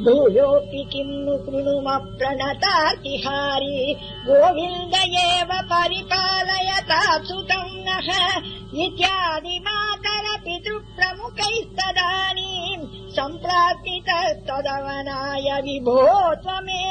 भूयोऽपि किम् नु कृणुमप्रणतातिहारी? गोविन्द एव परिपालयता सुतम् नः विद्यादिमातरपितुप्रमुखैस्तदानीम् सम्प्राप्तितस्तदवनाय विभो त्वमे